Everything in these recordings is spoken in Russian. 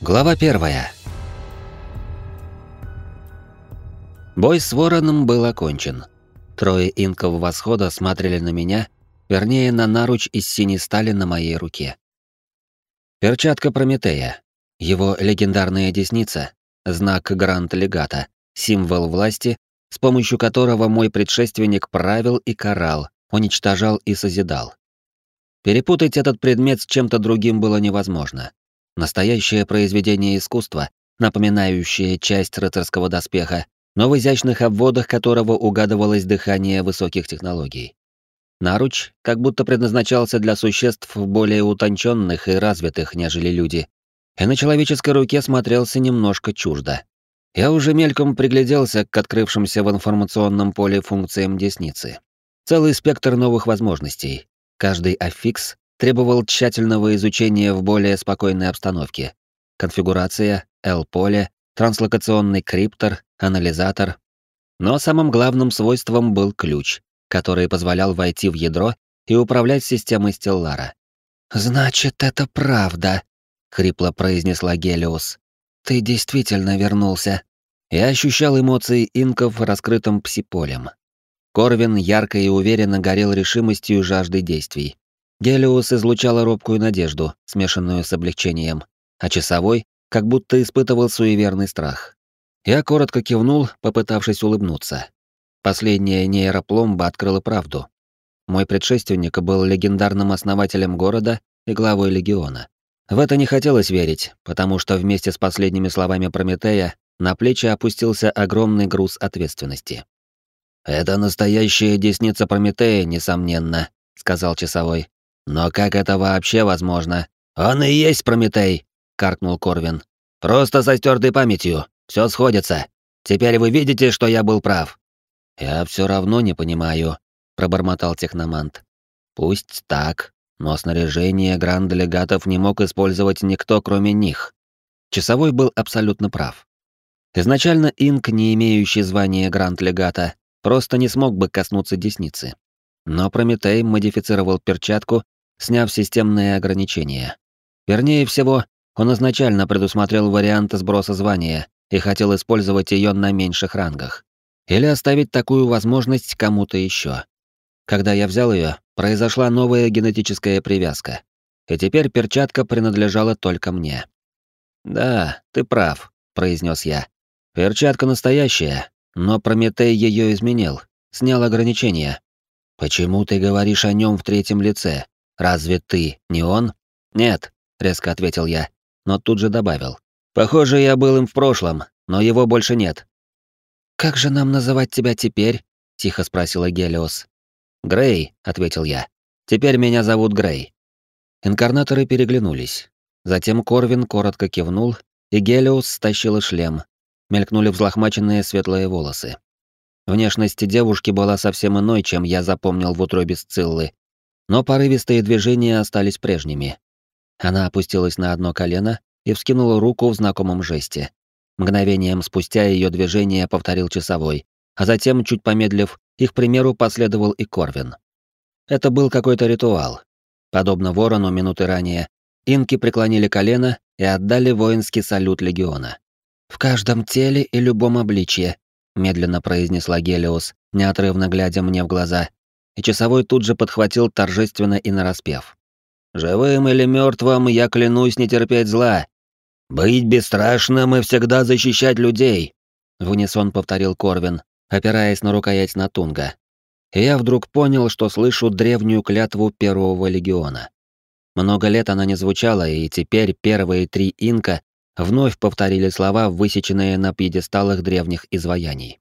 Глава первая. Бой с вороном был окончен. Трое инков восхода смотрели на меня, вернее, на наруч из синей стали на моей руке. Перчатка Прометея. Его легендарная десница, знак Гранд-легата, символ власти, с помощью которого мой предшественник правил и карал, уничтожал и созидал. Перепутать этот предмет с чем-то другим было невозможно. Настоящее произведение искусства, напоминающее часть рыцарского доспеха, но в изящных обводах которого угадывалось дыхание высоких технологий. Наруч как будто предназначался для существ более утонченных и развитых, нежели люди, и на человеческой руке смотрелся немножко чуждо. Я уже мельком пригляделся к открывшимся в информационном поле функциям десницы. Целый спектр новых возможностей. Каждый аффикс требовал тщательного изучения в более спокойной обстановке. Конфигурация, L-поле, транслокационный криптор, анализатор. Но самым главным свойством был ключ, который позволял войти в ядро и управлять системой Стеллара. «Значит, это правда», — хрипло произнесла Гелиус. «Ты действительно вернулся». Я ощущал эмоции инков раскрытым псиполем. Корвин ярко и уверенно горел решимостью и жаждой действий. Гелиус излучала робкую надежду, смешанную с облегчением, а часовой как будто испытывал суеверный страх. Я коротко кивнул, попытавшись улыбнуться. Последняя нейропломба открыла правду. Мой предшественник был легендарным основателем города и главой легиона. В это не хотелось верить, потому что вместе с последними словами Прометея на плечи опустился огромный груз ответственности. «Это настоящая десница Прометея, несомненно», — сказал часовой. Но как это вообще возможно? Он и есть Прометей, каркнул Корвин. Просто со стертой памятью. Все сходится. Теперь вы видите, что я был прав. Я все равно не понимаю, пробормотал техномант. Пусть так, но снаряжение гранд-делегатов не мог использовать никто, кроме них. Часовой был абсолютно прав. Изначально Инк, не имеющий звания гранд-легата, просто не смог бы коснуться десницы. Но Прометей модифицировал перчатку сняв системные ограничения. Вернее всего, он изначально предусмотрел вариант сброса звания и хотел использовать ее на меньших рангах. Или оставить такую возможность кому-то еще. Когда я взял ее, произошла новая генетическая привязка. И теперь перчатка принадлежала только мне. «Да, ты прав», — произнес я. «Перчатка настоящая, но Прометей ее изменил, снял ограничения. Почему ты говоришь о нем в третьем лице? «Разве ты не он?» «Нет», — резко ответил я, но тут же добавил. «Похоже, я был им в прошлом, но его больше нет». «Как же нам называть тебя теперь?» — тихо спросила Гелиос. «Грей», — ответил я. «Теперь меня зовут Грей». Инкарнаторы переглянулись. Затем Корвин коротко кивнул, и Гелиос стащила шлем. Мелькнули взлохмаченные светлые волосы. Внешность девушки была совсем иной, чем я запомнил в утробе Сциллы, но порывистые движения остались прежними. Она опустилась на одно колено и вскинула руку в знакомом жесте. Мгновением спустя ее движение повторил часовой, а затем, чуть помедлив, их примеру последовал и Корвин. Это был какой-то ритуал. Подобно ворону минуты ранее, инки преклонили колено и отдали воинский салют легиона. «В каждом теле и любом обличье», — медленно произнесла Гелиос, неотрывно глядя мне в глаза, и часовой тут же подхватил торжественно и нараспев. «Живым или мертвым я клянусь не терпеть зла. Быть бесстрашным и всегда защищать людей», — в унисон повторил Корвин, опираясь на рукоять Натунга. И я вдруг понял, что слышу древнюю клятву Первого Легиона. Много лет она не звучала, и теперь первые три инка вновь повторили слова, высеченные на пьедесталах древних изваяний.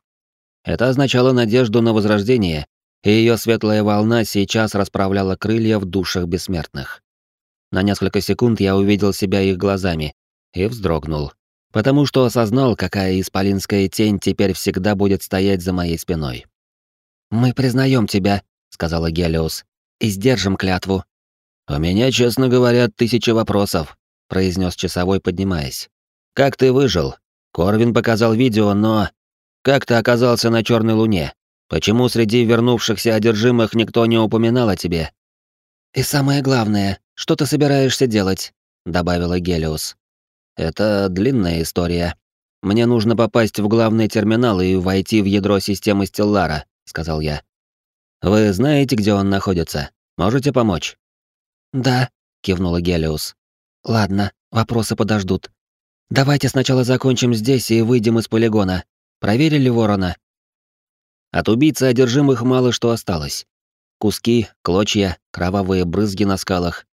Это означало надежду на возрождение и ее светлая волна сейчас расправляла крылья в душах бессмертных. На несколько секунд я увидел себя их глазами и вздрогнул, потому что осознал, какая исполинская тень теперь всегда будет стоять за моей спиной. «Мы признаем тебя», — сказала Гелиос, — «и сдержим клятву». «У меня, честно говоря, тысяча вопросов», — произнес часовой, поднимаясь. «Как ты выжил? Корвин показал видео, но... Как ты оказался на Черной Луне? Почему среди вернувшихся одержимых никто не упоминал о тебе? И самое главное, что ты собираешься делать? добавила Гелиос. это длинная история. Мне нужно попасть в главный терминал и войти в ядро системы Стеллара, сказал я. Вы знаете, где он находится? Можете помочь? Да, кивнула Гелиус. Ладно, вопросы подождут. Давайте сначала закончим здесь и выйдем из полигона. Проверили ворона? От убийцы одержимых мало что осталось. Куски, клочья, кровавые брызги на скалах.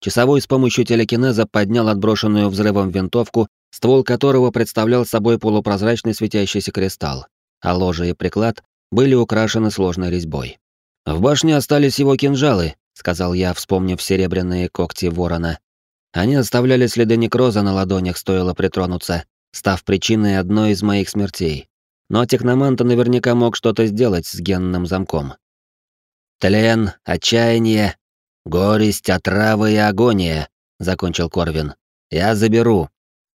Часовой с помощью телекинеза поднял отброшенную взрывом винтовку, ствол которого представлял собой полупрозрачный светящийся кристалл, а ложе и приклад были украшены сложной резьбой. «В башне остались его кинжалы», — сказал я, вспомнив серебряные когти ворона. Они оставляли следы некроза на ладонях, стоило притронуться, став причиной одной из моих смертей. Но техноманта наверняка мог что-то сделать с генным замком. «Тлен, отчаяние, горесть, отрава и агония», — закончил Корвин. «Я заберу».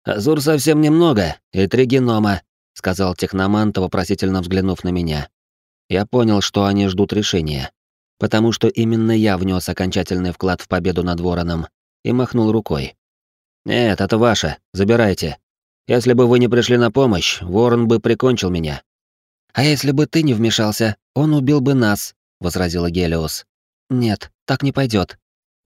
«Азур совсем немного, и три генома», — сказал техномант, вопросительно взглянув на меня. Я понял, что они ждут решения, потому что именно я внес окончательный вклад в победу над Вороном и махнул рукой. «Нет, это ваше, забирайте. Если бы вы не пришли на помощь, Ворон бы прикончил меня». «А если бы ты не вмешался, он убил бы нас», — возразила Гелиос. «Нет, так не пойдет.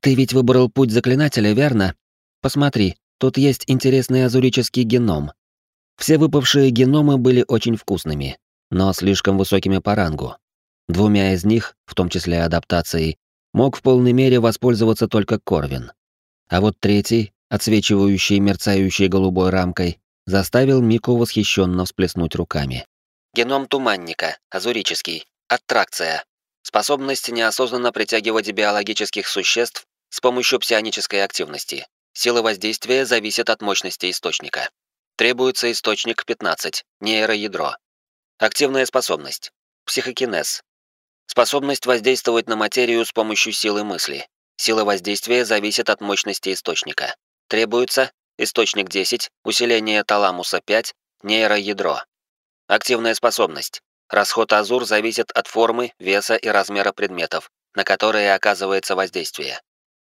Ты ведь выбрал путь заклинателя, верно? Посмотри, тут есть интересный азурический геном. Все выпавшие геномы были очень вкусными, но слишком высокими по рангу. Двумя из них, в том числе адаптацией, мог в полной мере воспользоваться только Корвин. А вот третий, отсвечивающий мерцающей голубой рамкой, заставил Мику восхищенно всплеснуть руками. Геном туманника, азурический, аттракция. Способность неосознанно притягивать биологических существ с помощью псионической активности. Сила воздействия зависит от мощности источника. Требуется источник 15, нейроядро. Активная способность. Психокинез. Способность воздействовать на материю с помощью силы мысли. Сила воздействия зависит от мощности источника. Требуется источник 10, усиление таламуса 5, нейроядро. Активная способность. Расход азур зависит от формы, веса и размера предметов, на которые оказывается воздействие.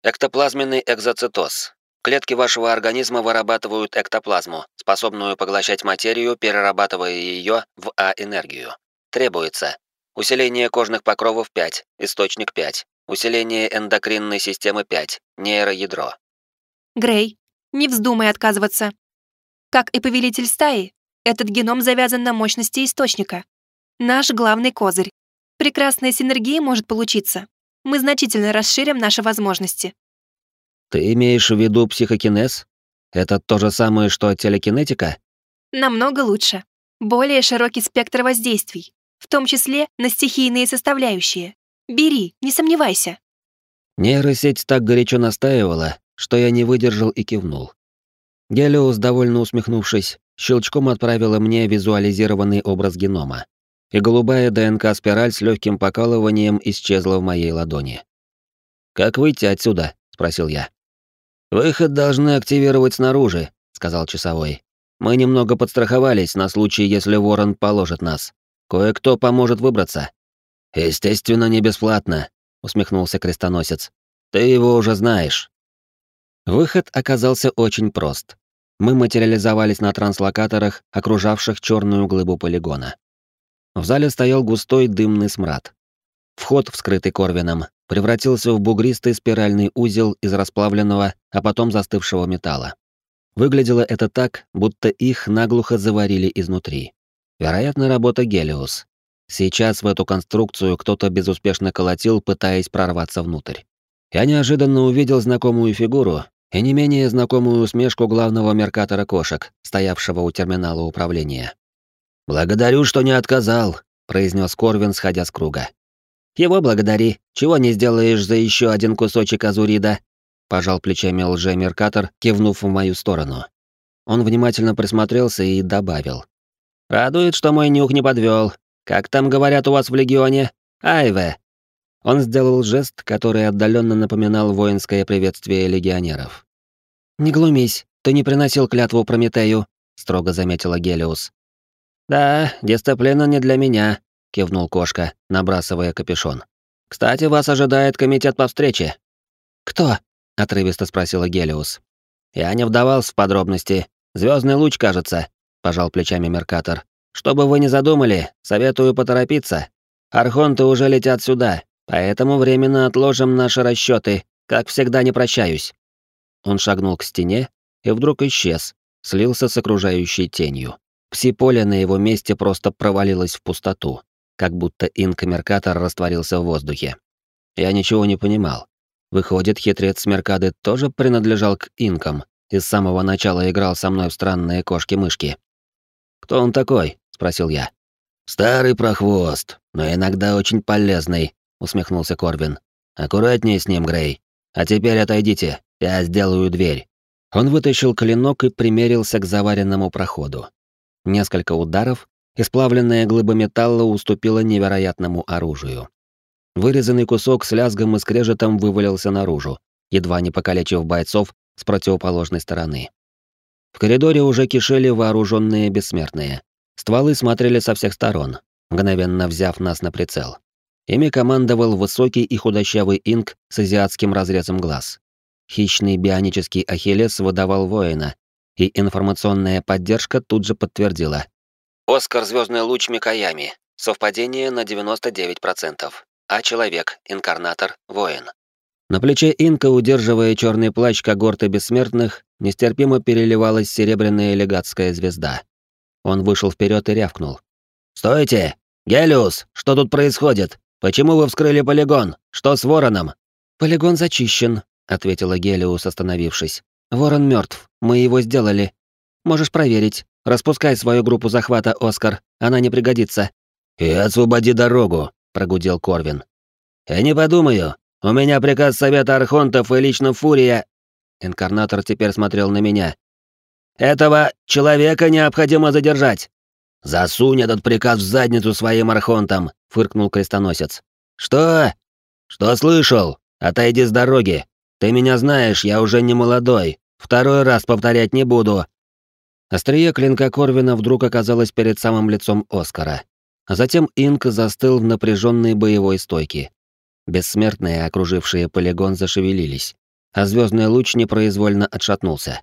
Эктоплазменный экзоцитоз. Клетки вашего организма вырабатывают эктоплазму, способную поглощать материю, перерабатывая ее в А-энергию. Требуется усиление кожных покровов 5, источник 5, усиление эндокринной системы 5, нейроядро. Грей, не вздумай отказываться. Как и повелитель стаи, этот геном завязан на мощности источника. Наш главный козырь. Прекрасная синергия может получиться. Мы значительно расширим наши возможности. Ты имеешь в виду психокинез? Это то же самое, что телекинетика? Намного лучше. Более широкий спектр воздействий, в том числе на стихийные составляющие. Бери, не сомневайся. Нейросеть так горячо настаивала, что я не выдержал и кивнул. Гелиус, довольно усмехнувшись, щелчком отправила мне визуализированный образ генома, и голубая ДНК-спираль с легким покалыванием исчезла в моей ладони. «Как выйти отсюда?» — спросил я. «Выход должны активировать снаружи», — сказал часовой. «Мы немного подстраховались на случай, если ворон положит нас. Кое-кто поможет выбраться». «Естественно, не бесплатно», — усмехнулся крестоносец. «Ты его уже знаешь». Выход оказался очень прост. Мы материализовались на транслокаторах, окружавших черную глыбу полигона. В зале стоял густой дымный смрад. Вход, вскрытый Корвином, превратился в бугристый спиральный узел из расплавленного, а потом застывшего металла. Выглядело это так, будто их наглухо заварили изнутри. Вероятно, работа Гелиус. Сейчас в эту конструкцию кто-то безуспешно колотил, пытаясь прорваться внутрь. Я неожиданно увидел знакомую фигуру и не менее знакомую усмешку главного меркатора кошек, стоявшего у терминала управления. «Благодарю, что не отказал», — произнес Корвин, сходя с круга. Его благодари. Чего не сделаешь за еще один кусочек азурида?» Пожал плечами лже-меркатор, кивнув в мою сторону. Он внимательно присмотрелся и добавил. «Радует, что мой нюх не подвел. Как там говорят у вас в Легионе? Айве!» Он сделал жест, который отдаленно напоминал воинское приветствие легионеров. «Не глумись, ты не приносил клятву Прометею», — строго заметила Гелиус. «Да, дисциплина не для меня», кивнул кошка, набрасывая капюшон. Кстати, вас ожидает комитет по встрече. Кто? отрывисто спросила Гелиус. Я не вдавался в подробности, Звездный луч, кажется», — пожал плечами Меркатор. «Чтобы вы не задумали, советую поторопиться. Архонты уже летят сюда, поэтому временно отложим наши расчеты. Как всегда, не прощаюсь». Он шагнул к стене и вдруг исчез, слился с окружающей тенью. Пси-поле на его месте просто провалилось в пустоту, как будто инк-меркатор растворился в воздухе. Я ничего не понимал. Выходит, хитрец Меркады тоже принадлежал к инкам и с самого начала играл со мной в странные кошки-мышки. «Кто он такой?» — спросил я. «Старый прохвост, но иногда очень полезный», — усмехнулся Корвин. «Аккуратнее с ним, Грей. А теперь отойдите, я сделаю дверь». Он вытащил клинок и примерился к заваренному проходу. Несколько ударов, и сплавленная глыба металла уступила невероятному оружию. Вырезанный кусок с лязгом и скрежетом вывалился наружу, едва не покалечив бойцов с противоположной стороны. В коридоре уже кишели вооруженные бессмертные. Стволы смотрели со всех сторон, мгновенно взяв нас на прицел. Ими командовал высокий и худощавый инк с азиатским разрезом глаз. Хищный бионический ахиллес выдавал воина, и информационная поддержка тут же подтвердила. «Оскар Звездный луч Микаями. Совпадение на 99% а человек, инкарнатор, воин. На плече инка, удерживая черный плащ когорты бессмертных, нестерпимо переливалась серебряная легатская звезда. Он вышел вперед и рявкнул. «Стойте! Гелиус, что тут происходит? Почему вы вскрыли полигон? Что с вороном?» «Полигон зачищен», — ответила Гелиус, остановившись. «Ворон мертв. Мы его сделали. Можешь проверить. Распускай свою группу захвата, Оскар. Она не пригодится». «И освободи дорогу», прогудел Корвин. «Я не подумаю. У меня приказ Совета Архонтов и лично Фурия...» Инкарнатор теперь смотрел на меня. «Этого человека необходимо задержать!» «Засунь этот приказ в задницу своим Архонтам!» — фыркнул крестоносец. «Что? Что слышал? Отойди с дороги. Ты меня знаешь, я уже не молодой. Второй раз повторять не буду». Острие клинка Корвина вдруг оказалось перед самым лицом Оскара. А затем Инк застыл в напряженной боевой стойке. Бессмертные, окружившие полигон, зашевелились, а звездный луч непроизвольно отшатнулся.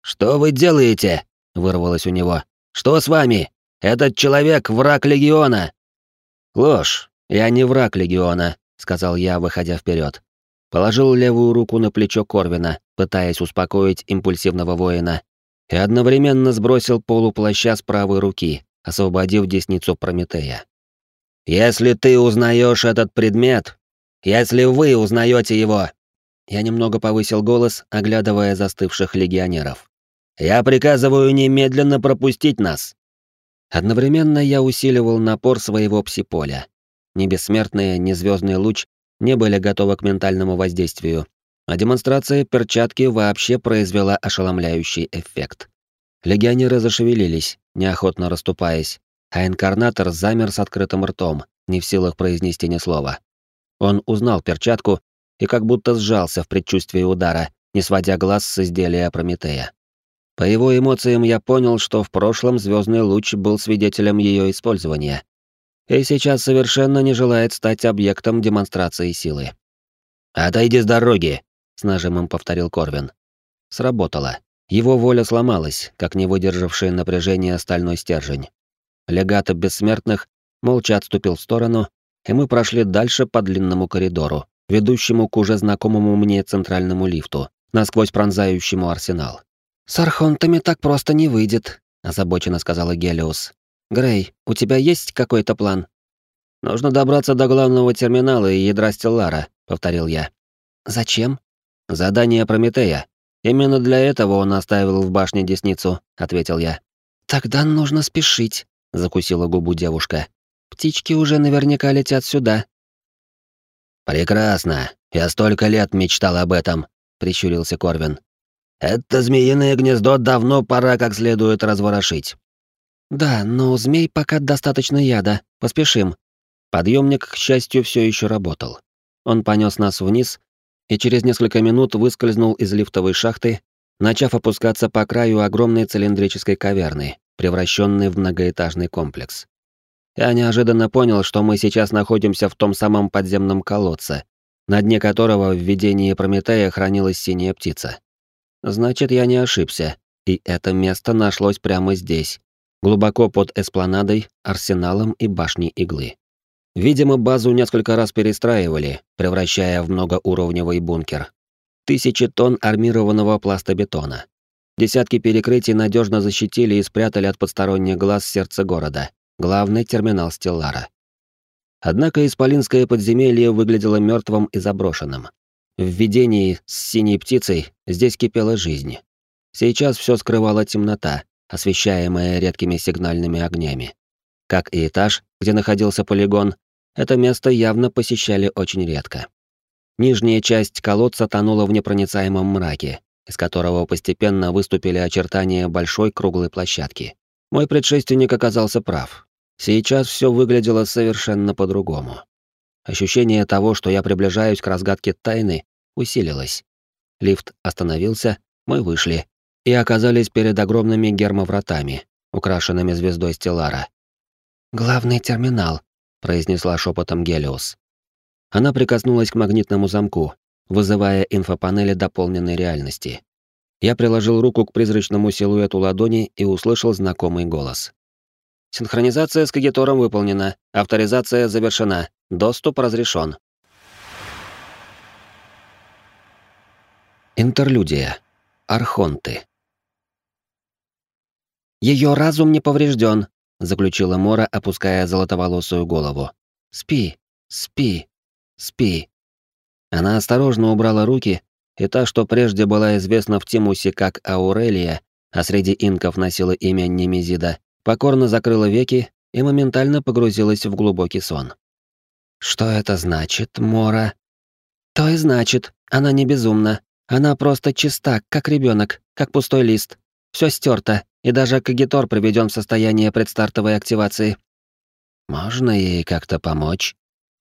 «Что вы делаете?» — вырвалось у него. «Что с вами? Этот человек — враг Легиона!» «Ложь. Я не враг Легиона», — сказал я, выходя вперед. Положил левую руку на плечо Корвина, пытаясь успокоить импульсивного воина, и одновременно сбросил полуплаща с правой руки, освободив десницу Прометея. «Если ты узнаешь этот предмет, если вы узнаете его...» Я немного повысил голос, оглядывая застывших легионеров. «Я приказываю немедленно пропустить нас!» Одновременно я усиливал напор своего псиполя. Ни бессмертные, ни звездный луч не были готовы к ментальному воздействию, а демонстрация перчатки вообще произвела ошеломляющий эффект. Легионеры зашевелились, неохотно расступаясь, а инкарнатор замер с открытым ртом, не в силах произнести ни слова. Он узнал перчатку и как будто сжался в предчувствии удара, не сводя глаз с изделия Прометея. По его эмоциям я понял, что в прошлом звездный луч был свидетелем ее использования. И сейчас совершенно не желает стать объектом демонстрации силы. «Отойди с дороги!» — с нажимом повторил Корвин. Сработало. Его воля сломалась, как не выдержавший напряжения стальной стержень. Легато бессмертных молча отступил в сторону, и мы прошли дальше по длинному коридору, ведущему к уже знакомому мне центральному лифту, насквозь пронзающему арсенал. «С архонтами так просто не выйдет», — озабоченно сказала Гелиус. «Грей, у тебя есть какой-то план?» «Нужно добраться до главного терминала и ядра Стеллара», — повторил я. «Зачем?» «Задание Прометея. Именно для этого он оставил в башне десницу, ответил я. Тогда нужно спешить, закусила губу девушка. Птички уже наверняка летят сюда. Прекрасно. Я столько лет мечтал об этом, прищурился Корвин. Это змеиное гнездо давно пора как следует разворошить. Да, но у змей пока достаточно яда. Поспешим. Подъемник, к счастью, все еще работал. Он понес нас вниз, и через несколько минут выскользнул из лифтовой шахты, начав опускаться по краю огромной цилиндрической каверны, превращенной в многоэтажный комплекс. Я неожиданно понял, что мы сейчас находимся в том самом подземном колодце, на дне которого в видении Прометея хранилась синяя птица. Значит, я не ошибся. И это место нашлось прямо здесь, глубоко под эспланадой, арсеналом и башней иглы. Видимо, базу несколько раз перестраивали, превращая в многоуровневый бункер. Тысячи тонн армированного пластобетона. Десятки перекрытий надежно защитили и спрятали от посторонних глаз сердце города, главный терминал Стеллара. Однако исполинское подземелье выглядело мертвым и заброшенным. В видении с синей птицей здесь кипела жизнь. Сейчас все скрывала темнота, освещаемая редкими сигнальными огнями. Как и этаж, где находился полигон, это место явно посещали очень редко. Нижняя часть колодца тонула в непроницаемом мраке, из которого постепенно выступили очертания большой круглой площадки. Мой предшественник оказался прав. Сейчас все выглядело совершенно по-другому. Ощущение того, что я приближаюсь к разгадке тайны, усилилось. Лифт остановился, мы вышли и оказались перед огромными гермовратами, украшенными звездой Стеллара. «Главный терминал», — произнесла шепотом Гелиос. Она прикоснулась к магнитному замку, вызывая инфопанели дополненной реальности. Я приложил руку к призрачному силуэту ладони и услышал знакомый голос. Синхронизация с кагитором выполнена, авторизация завершена, доступ разрешен. Интерлюдия. Архонты. Ее разум не поврежден, заключила Мора, опуская золотоволосую голову. Спи, спи, спи. Она осторожно убрала руки, и та, что прежде была известна в Тимусе как Аурелия, а среди инков носила имя Немезида, покорно закрыла веки и моментально погрузилась в глубокий сон. «Что это значит, Мора?» «То и значит. Она не безумна. Она просто чиста, как ребенок, как пустой лист. Все стерто, и даже Кагитор приведен в состояние предстартовой активации». «Можно ей как-то помочь?»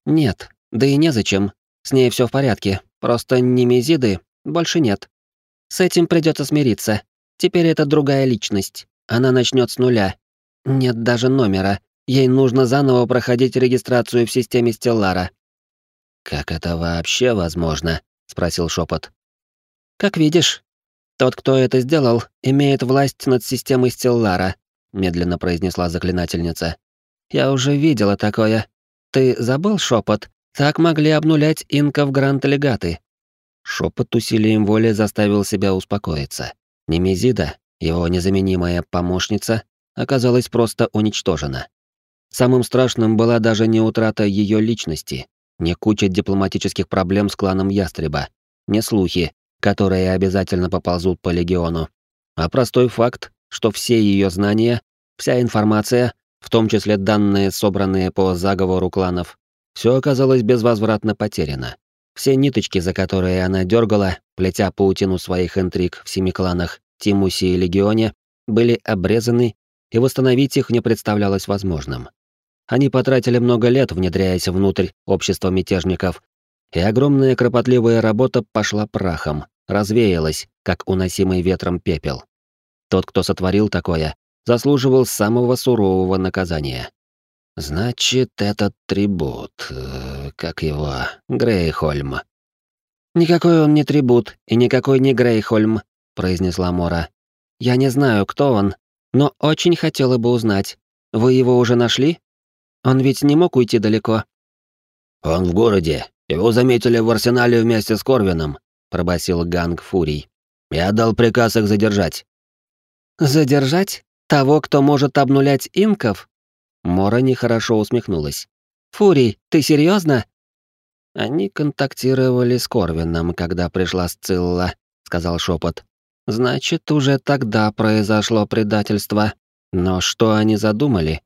«Нет, да и незачем. С ней все в порядке. Просто немезиды больше нет. С этим придется смириться. Теперь это другая личность. Она начнет с нуля, нет даже номера. Ей нужно заново проходить регистрацию в системе Стеллара. Как это вообще возможно? спросил шепот. Как видишь, тот, кто это сделал, имеет власть над системой Стеллара, медленно произнесла заклинательница. Я уже видела такое. Ты забыл шепот? Так могли обнулять инков гранд-легаты. Шепот усилием воли заставил себя успокоиться. Немезида, его незаменимая помощница, оказалась просто уничтожена. Самым страшным была даже не утрата ее личности, не куча дипломатических проблем с кланом Ястреба, не слухи, которые обязательно поползут по легиону, а простой факт, что все ее знания, вся информация, в том числе данные, собранные по заговору кланов, все оказалось безвозвратно потеряно. Все ниточки, за которые она дергала, плетя паутину своих интриг в семи кланах, Тимусе и Легионе, были обрезаны и восстановить их не представлялось возможным. Они потратили много лет, внедряясь внутрь общества мятежников, и огромная кропотливая работа пошла прахом, развеялась, как уносимый ветром пепел. Тот, кто сотворил такое, заслуживал самого сурового наказания. Значит, этот трибут, э, как его, Грейхольм. Никакой он не трибут и никакой не Грейхольм, произнесла Мора. Я не знаю, кто он, но очень хотела бы узнать. Вы его уже нашли? Он ведь не мог уйти далеко. Он в городе. Его заметили в арсенале вместе с Корвином, пробасил Ганг Фурий. Я дал приказ их задержать. Задержать того, кто может обнулять инков? Мора нехорошо усмехнулась. Фурий, ты серьезно? Они контактировали с Корвином, когда пришла Сцилла, сказал шепот. Значит, уже тогда произошло предательство. Но что они задумали?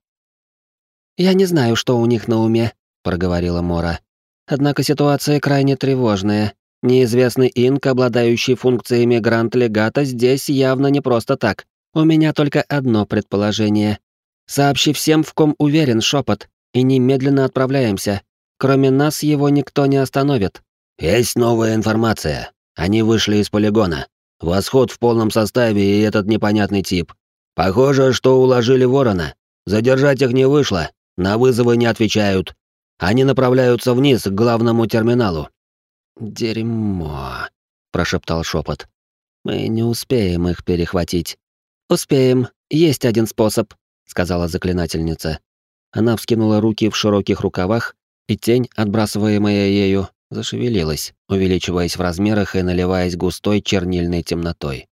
Я не знаю, что у них на уме, проговорила Мора. Однако ситуация крайне тревожная. Неизвестный инк, обладающий функциями гранд-легата, здесь явно не просто так. У меня только одно предположение. Сообщи всем, в ком уверен шепот, и немедленно отправляемся. Кроме нас его никто не остановит. Есть новая информация. Они вышли из полигона. Восход в полном составе и этот непонятный тип. Похоже, что уложили ворона. Задержать их не вышло, на вызовы не отвечают. Они направляются вниз к главному терминалу. «Дерьмо», — прошептал шепот. «Мы не успеем их перехватить. «Успеем. Есть один способ», — сказала заклинательница. Она вскинула руки в широких рукавах, и тень, отбрасываемая ею, зашевелилась, увеличиваясь в размерах и наливаясь густой чернильной темнотой.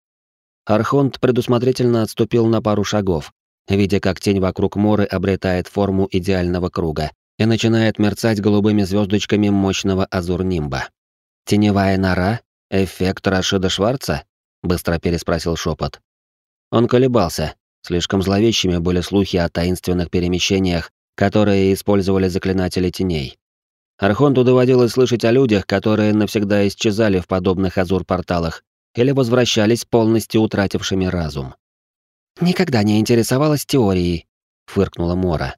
Архонт предусмотрительно отступил на пару шагов, видя, как тень вокруг Моры обретает форму идеального круга и начинает мерцать голубыми звездочками мощного азурнимба. «Теневая нора? Эффект Рашида Шварца?» — быстро переспросил шепот. Он колебался. Слишком зловещими были слухи о таинственных перемещениях, которые использовали заклинатели теней. Архонту доводилось слышать о людях, которые навсегда исчезали в подобных азур-порталах или возвращались полностью утратившими разум. «Никогда не интересовалась теорией», — фыркнула Мора.